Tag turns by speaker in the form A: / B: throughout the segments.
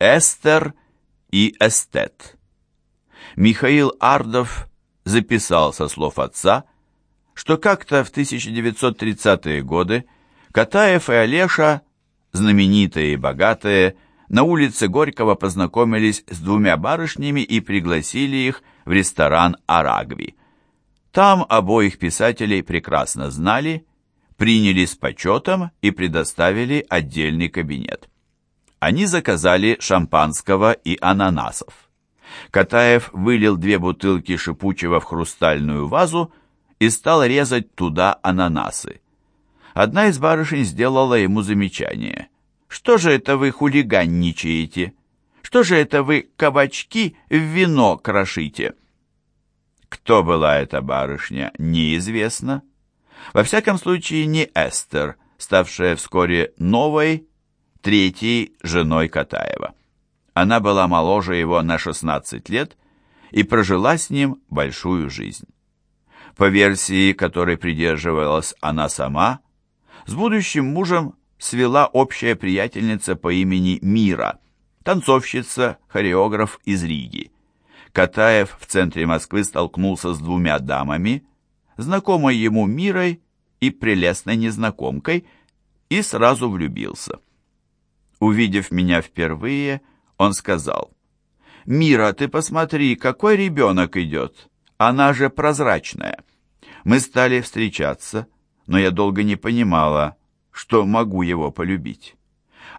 A: Эстер и эстет. Михаил Ардов записал со слов отца, что как-то в 1930-е годы Катаев и Олеша, знаменитые и богатые, на улице Горького познакомились с двумя барышнями и пригласили их в ресторан «Арагви». Там обоих писателей прекрасно знали, приняли с почетом и предоставили отдельный кабинет. Они заказали шампанского и ананасов. Катаев вылил две бутылки шипучего в хрустальную вазу и стал резать туда ананасы. Одна из барышень сделала ему замечание. «Что же это вы хулиганничаете? Что же это вы кабачки в вино крошите?» Кто была эта барышня, неизвестно. Во всяком случае, не Эстер, ставшая вскоре новой, третьей женой Катаева. Она была моложе его на 16 лет и прожила с ним большую жизнь. По версии, которой придерживалась она сама, с будущим мужем свела общая приятельница по имени Мира, танцовщица, хореограф из Риги. Катаев в центре Москвы столкнулся с двумя дамами, знакомой ему Мирой и прелестной незнакомкой, и сразу влюбился. Увидев меня впервые, он сказал, «Мира, ты посмотри, какой ребенок идет! Она же прозрачная!» Мы стали встречаться, но я долго не понимала, что могу его полюбить.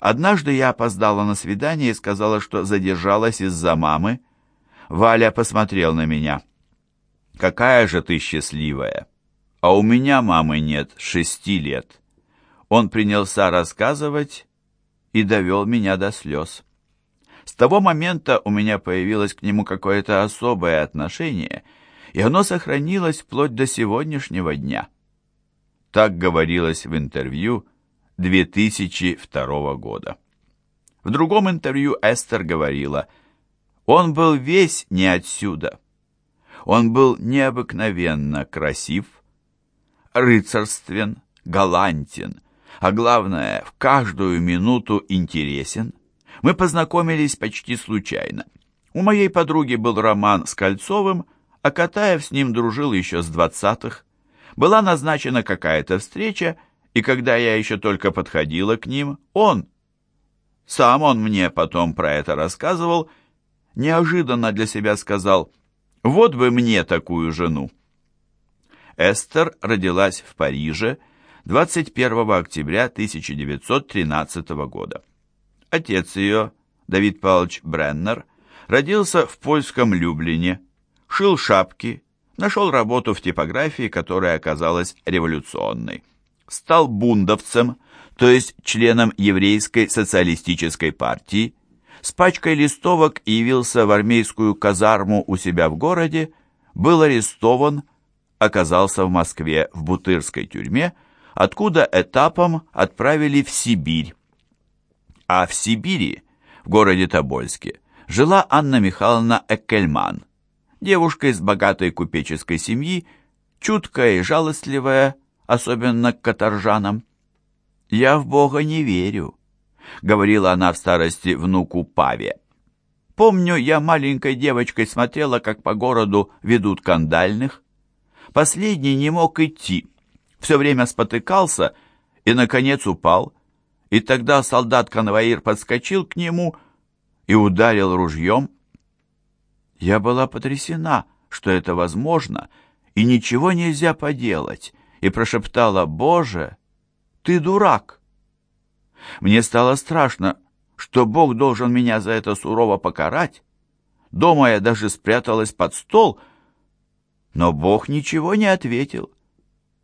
A: Однажды я опоздала на свидание и сказала, что задержалась из-за мамы, Валя посмотрел на меня. «Какая же ты счастливая! А у меня мамы нет шести лет». Он принялся рассказывать и довел меня до слез. С того момента у меня появилось к нему какое-то особое отношение, и оно сохранилось вплоть до сегодняшнего дня. Так говорилось в интервью 2002 года. В другом интервью Эстер говорила – он был весь не отсюда. Он был необыкновенно красив, рыцарствен, галантен, а главное, в каждую минуту интересен. Мы познакомились почти случайно. У моей подруги был роман с Кольцовым, а Катаев с ним дружил еще с двадцатых. Была назначена какая-то встреча, и когда я еще только подходила к ним, он, сам он мне потом про это рассказывал, неожиданно для себя сказал «Вот бы мне такую жену». Эстер родилась в Париже 21 октября 1913 года. Отец ее, Давид Павлович Бреннер, родился в польском Люблине, шил шапки, нашел работу в типографии, которая оказалась революционной. Стал бундовцем, то есть членом еврейской социалистической партии, с пачкой листовок явился в армейскую казарму у себя в городе, был арестован, оказался в Москве в Бутырской тюрьме, откуда этапом отправили в Сибирь. А в Сибири, в городе Тобольске, жила Анна Михайловна Эккельман, девушка из богатой купеческой семьи, чуткая и жалостливая, особенно к каторжанам. «Я в Бога не верю», — говорила она в старости внуку Паве. «Помню, я маленькой девочкой смотрела, как по городу ведут кандальных. Последний не мог идти, все время спотыкался и, наконец, упал. И тогда солдат-конвоир подскочил к нему и ударил ружьем. Я была потрясена, что это возможно, и ничего нельзя поделать, и прошептала «Боже, ты дурак!» Мне стало страшно, что Бог должен меня за это сурово покарать. Дома я даже спряталась под стол, но Бог ничего не ответил,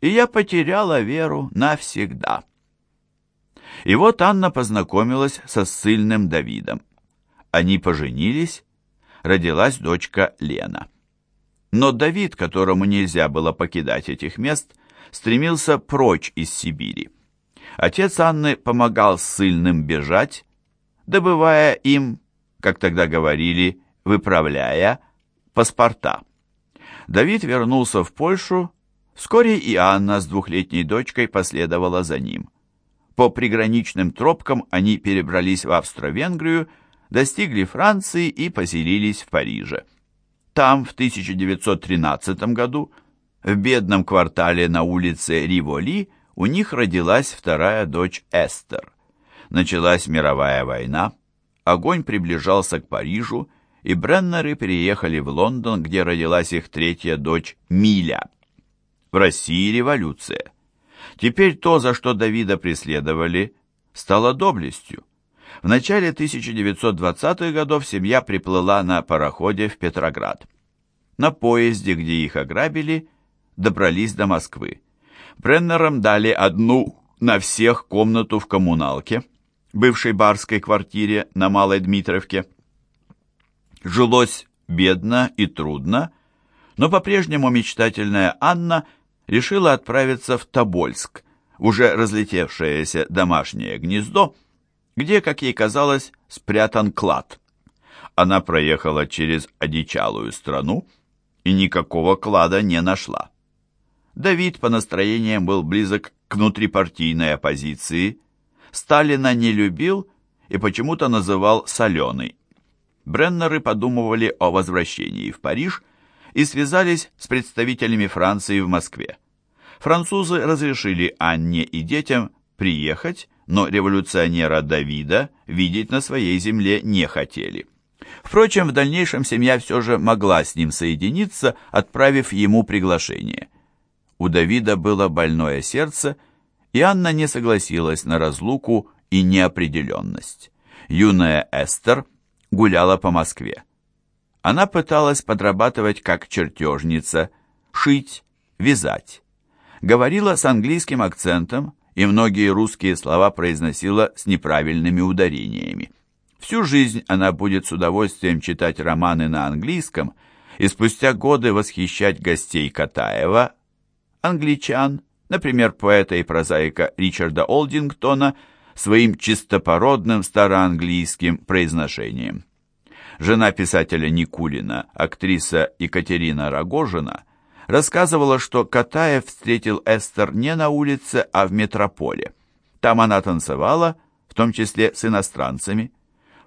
A: и я потеряла веру навсегда. И вот Анна познакомилась со ссыльным Давидом. Они поженились, родилась дочка Лена. Но Давид, которому нельзя было покидать этих мест, стремился прочь из Сибири. Отец Анны помогал ссыльным бежать, добывая им, как тогда говорили, выправляя паспорта. Давид вернулся в Польшу, вскоре и Анна с двухлетней дочкой последовала за ним. По приграничным тропкам они перебрались в Австро-Венгрию, достигли Франции и поселились в Париже. Там в 1913 году в бедном квартале на улице Риволи у них родилась вторая дочь Эстер. Началась мировая война, огонь приближался к Парижу, и Бреннеры переехали в Лондон, где родилась их третья дочь Миля. В России революция. Теперь то, за что Давида преследовали, стало доблестью. В начале 1920-х годов семья приплыла на пароходе в Петроград. На поезде, где их ограбили, добрались до Москвы. Бреннерам дали одну на всех комнату в коммуналке, бывшей барской квартире на Малой Дмитровке. Жилось бедно и трудно, но по-прежнему мечтательная Анна решила отправиться в Тобольск, уже разлетевшееся домашнее гнездо, где, как ей казалось, спрятан клад. Она проехала через одичалую страну и никакого клада не нашла. Давид по настроениям был близок к внутрипартийной оппозиции, Сталина не любил и почему-то называл «соленый». Бреннеры подумывали о возвращении в Париж и связались с представителями Франции в Москве. Французы разрешили Анне и детям приехать, но революционера Давида видеть на своей земле не хотели. Впрочем, в дальнейшем семья все же могла с ним соединиться, отправив ему приглашение. У Давида было больное сердце, и Анна не согласилась на разлуку и неопределенность. Юная Эстер гуляла по Москве. Она пыталась подрабатывать как чертежница, шить, вязать. Говорила с английским акцентом, и многие русские слова произносила с неправильными ударениями. Всю жизнь она будет с удовольствием читать романы на английском и спустя годы восхищать гостей Катаева, англичан, например, поэта и прозаика Ричарда Олдингтона, своим чистопородным староанглийским произношением. Жена писателя Никулина, актриса Екатерина Рогожина, рассказывала, что Катаев встретил Эстер не на улице, а в метрополе. Там она танцевала, в том числе с иностранцами.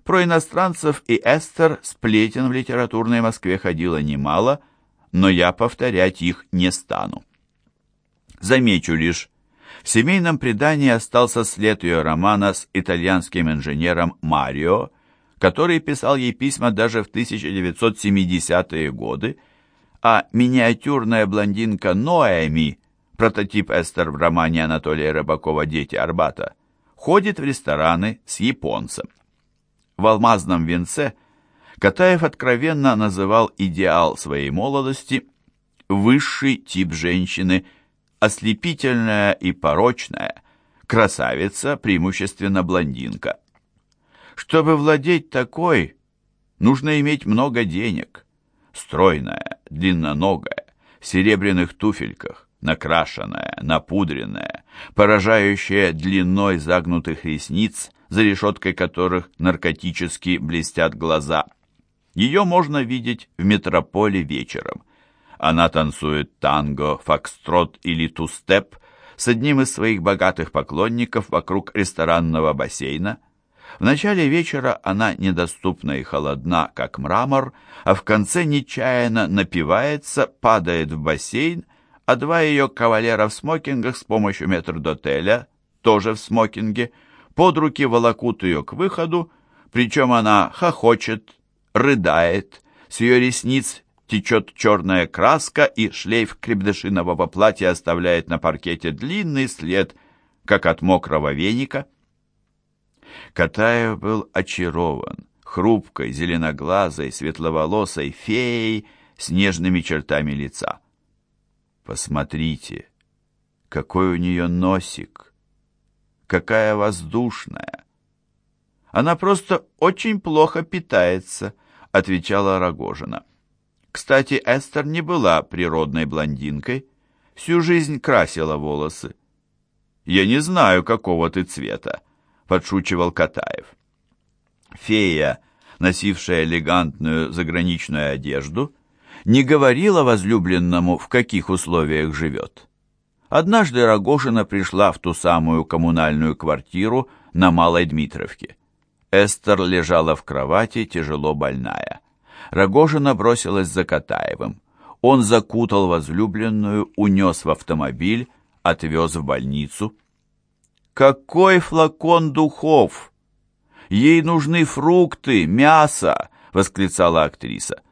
A: Про иностранцев и Эстер сплетен в литературной Москве ходило немало, но я повторять их не стану. Замечу лишь, в семейном предании остался след ее романа с итальянским инженером Марио, который писал ей письма даже в 1970-е годы, а миниатюрная блондинка Ноэми, прототип Эстер в романе Анатолия Рыбакова «Дети Арбата», ходит в рестораны с японцем. В «Алмазном венце» Катаев откровенно называл идеал своей молодости высший тип женщины, ослепительная и порочная, красавица, преимущественно блондинка. Чтобы владеть такой, нужно иметь много денег – стройная, длинноногая, в серебряных туфельках, накрашенная, напудренная, поражающая длиной загнутых ресниц, за решеткой которых наркотически блестят глаза. Ее можно видеть в метрополе вечером. Она танцует танго, фокстрот или тустеп с одним из своих богатых поклонников вокруг ресторанного бассейна – в начале вечера она недоступна и холодна, как мрамор, а в конце нечаянно напивается, падает в бассейн, а два ее кавалера в смокингах с помощью метрдотеля, тоже в смокинге, под руки волокут ее к выходу, причем она хохочет, рыдает, с ее ресниц течет черная краска, и шлейф крепдышинового платья оставляет на паркете длинный след, как от мокрого веника. Катаев был очарован хрупкой, зеленоглазой, светловолосой феей с нежными чертами лица. Посмотрите, какой у нее носик, какая воздушная. Она просто очень плохо питается, отвечала Рогожина. Кстати, Эстер не была природной блондинкой, всю жизнь красила волосы. Я не знаю, какого ты цвета, подшучивал Катаев. Фея, носившая элегантную заграничную одежду, не говорила возлюбленному, в каких условиях живет. Однажды Рогожина пришла в ту самую коммунальную квартиру на Малой Дмитровке. Эстер лежала в кровати, тяжело больная. Рогожина бросилась за Катаевым. Он закутал возлюбленную, унес в автомобиль, отвез в больницу. «Какой флакон духов! Ей нужны фрукты, мясо!» — восклицала актриса.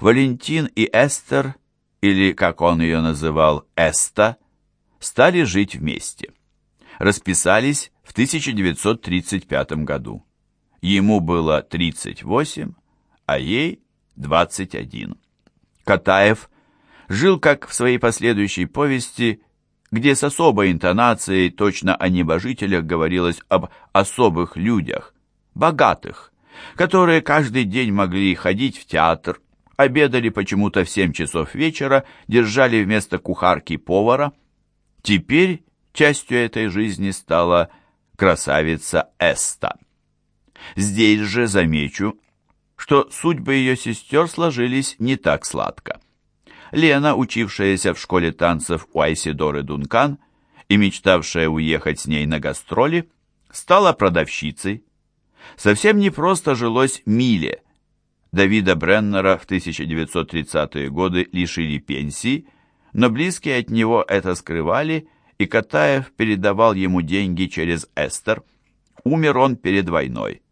A: Валентин и Эстер, или, как он ее называл, Эста, стали жить вместе. Расписались в 1935 году. Ему было 38, а ей 21. Катаев жил, как в своей последующей повести, где с особой интонацией точно о небожителях говорилось об особых людях, богатых, которые каждый день могли ходить в театр, обедали почему-то в 7 часов вечера, держали вместо кухарки повара. Теперь частью этой жизни стала красавица Эста. Здесь же замечу, что судьбы ее сестер сложились не так сладко. Лена, учившаяся в школе танцев у Айсидоры Дункан и мечтавшая уехать с ней на гастроли, стала продавщицей. Совсем непросто жилось Миле. Давида Бреннера в 1930-е годы лишили пенсии, но близкие от него это скрывали, и Катаев передавал ему деньги через Эстер. Умер он перед войной.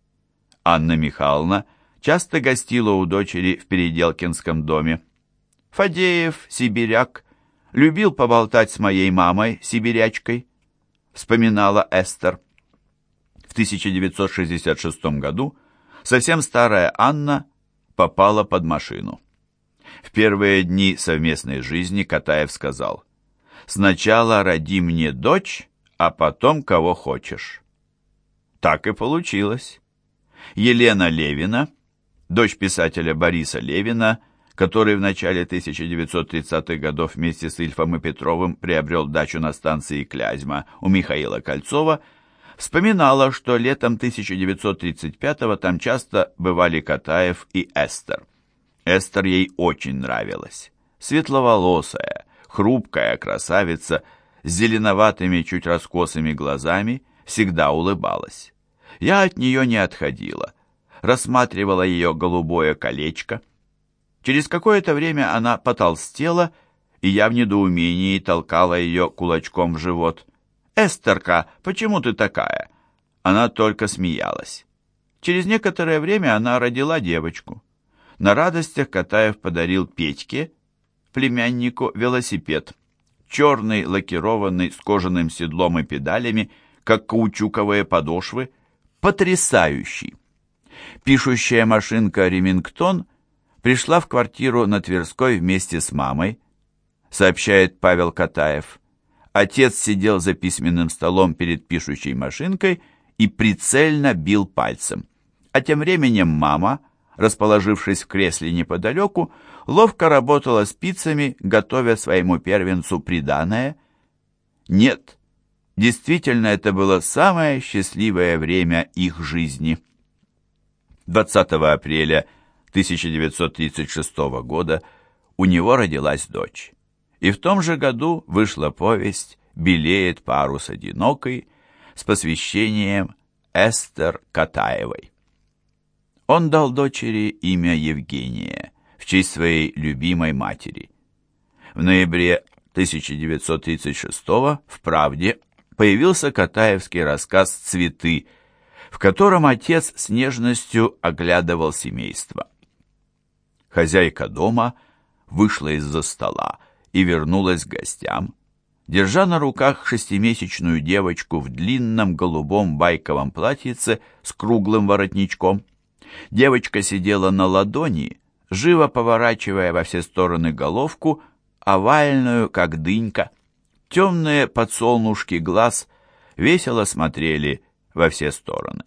A: Анна Михайловна часто гостила у дочери в Переделкинском доме. Фадеев, сибиряк, любил поболтать с моей мамой, сибирячкой, вспоминала Эстер. В 1966 году совсем старая Анна попала под машину. В первые дни совместной жизни Катаев сказал, «Сначала роди мне дочь, а потом кого хочешь». Так и получилось. Елена Левина, дочь писателя Бориса Левина, который в начале 1930-х годов вместе с Ильфом и Петровым приобрел дачу на станции Клязьма у Михаила Кольцова, вспоминала, что летом 1935-го там часто бывали Катаев и Эстер. Эстер ей очень нравилась. Светловолосая, хрупкая красавица с зеленоватыми, чуть раскосыми глазами всегда улыбалась. Я от нее не отходила, рассматривала ее голубое колечко. Через какое-то время она потолстела, и я в недоумении толкала ее кулачком в живот. «Эстерка, почему ты такая?» Она только смеялась. Через некоторое время она родила девочку. На радостях Катаев подарил Петьке, племяннику, велосипед. Черный, лакированный, с кожаным седлом и педалями, как каучуковые подошвы – потрясающий. Пишущая машинка «Ремингтон» пришла в квартиру на Тверской вместе с мамой, сообщает Павел Катаев. Отец сидел за письменным столом перед пишущей машинкой и прицельно бил пальцем. А тем временем мама, расположившись в кресле неподалеку, ловко работала спицами, готовя своему первенцу приданое. Нет, Действительно, это было самое счастливое время их жизни. 20 апреля 1936 года у него родилась дочь. И в том же году вышла повесть «Белеет парус одинокий» с посвящением Эстер Катаевой. Он дал дочери имя Евгения в честь своей любимой матери. В ноябре 1936 в «Правде» появился Катаевский рассказ «Цветы», в котором отец с нежностью оглядывал семейство. Хозяйка дома вышла из-за стола и вернулась к гостям, держа на руках шестимесячную девочку в длинном голубом байковом платьице с круглым воротничком. Девочка сидела на ладони, живо поворачивая во все стороны головку, овальную, как дынька. Темные подсолнушки глаз весело смотрели во все стороны.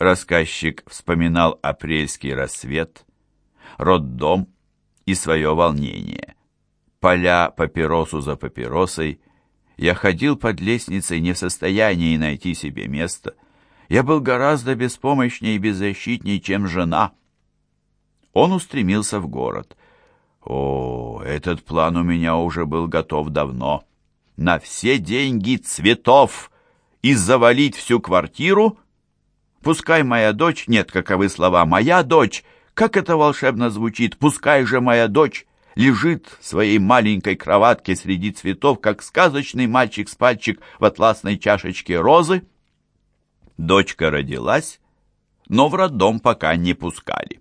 A: Рассказчик вспоминал апрельский рассвет, роддом и свое волнение. Поля папиросу за папиросой, я ходил под лестницей не в состоянии найти себе место. Я был гораздо беспомощнее и беззащитнее, чем жена. Он устремился в город. О, этот план у меня уже был готов давно. На все деньги цветов и завалить всю квартиру? Пускай моя дочь, нет, каковы слова, моя дочь, как это волшебно звучит, пускай же моя дочь лежит в своей маленькой кроватке среди цветов, как сказочный мальчик с пальчик в атласной чашечке розы. Дочка родилась, но в роддом пока не пускали.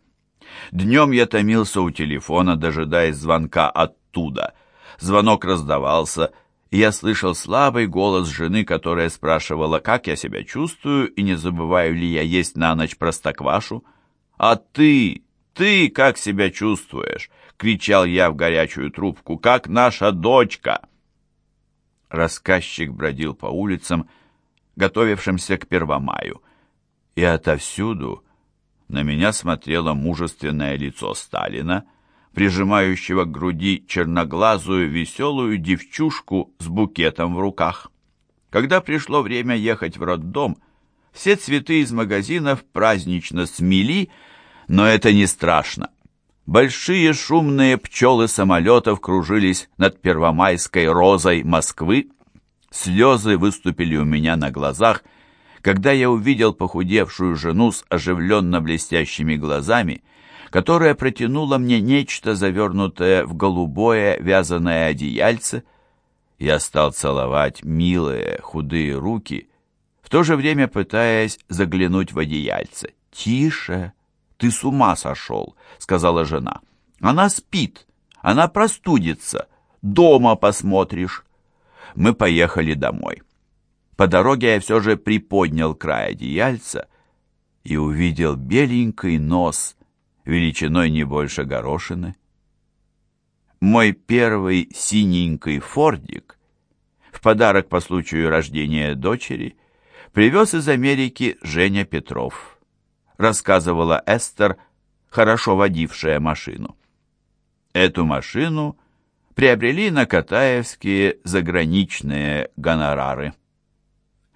A: Днем я томился у телефона, дожидаясь звонка оттуда. Звонок раздавался, и я слышал слабый голос жены, которая спрашивала, как я себя чувствую и не забываю ли я есть на ночь простоквашу. «А ты, ты как себя чувствуешь?» — кричал я в горячую трубку. «Как наша дочка!» Рассказчик бродил по улицам, готовившимся к Первомаю, и отовсюду на меня смотрело мужественное лицо Сталина, прижимающего к груди черноглазую веселую девчушку с букетом в руках. Когда пришло время ехать в роддом, все цветы из магазинов празднично смели, но это не страшно. Большие шумные пчелы самолетов кружились над первомайской розой Москвы. Слезы выступили у меня на глазах, когда я увидел похудевшую жену с оживленно блестящими глазами, которая протянула мне нечто, завернутое в голубое вязаное одеяльце. Я стал целовать милые худые руки, в то же время пытаясь заглянуть в одеяльце. «Тише! Ты с ума сошел!» — сказала жена. «Она спит, она простудится. Дома посмотришь». Мы поехали домой. По дороге я все же приподнял край одеяльца и увидел беленький нос величиной не больше горошины. Мой первый синенький фордик в подарок по случаю рождения дочери привез из Америки Женя Петров. Рассказывала Эстер, хорошо водившая машину. Эту машину приобрели на Катаевские заграничные гонорары.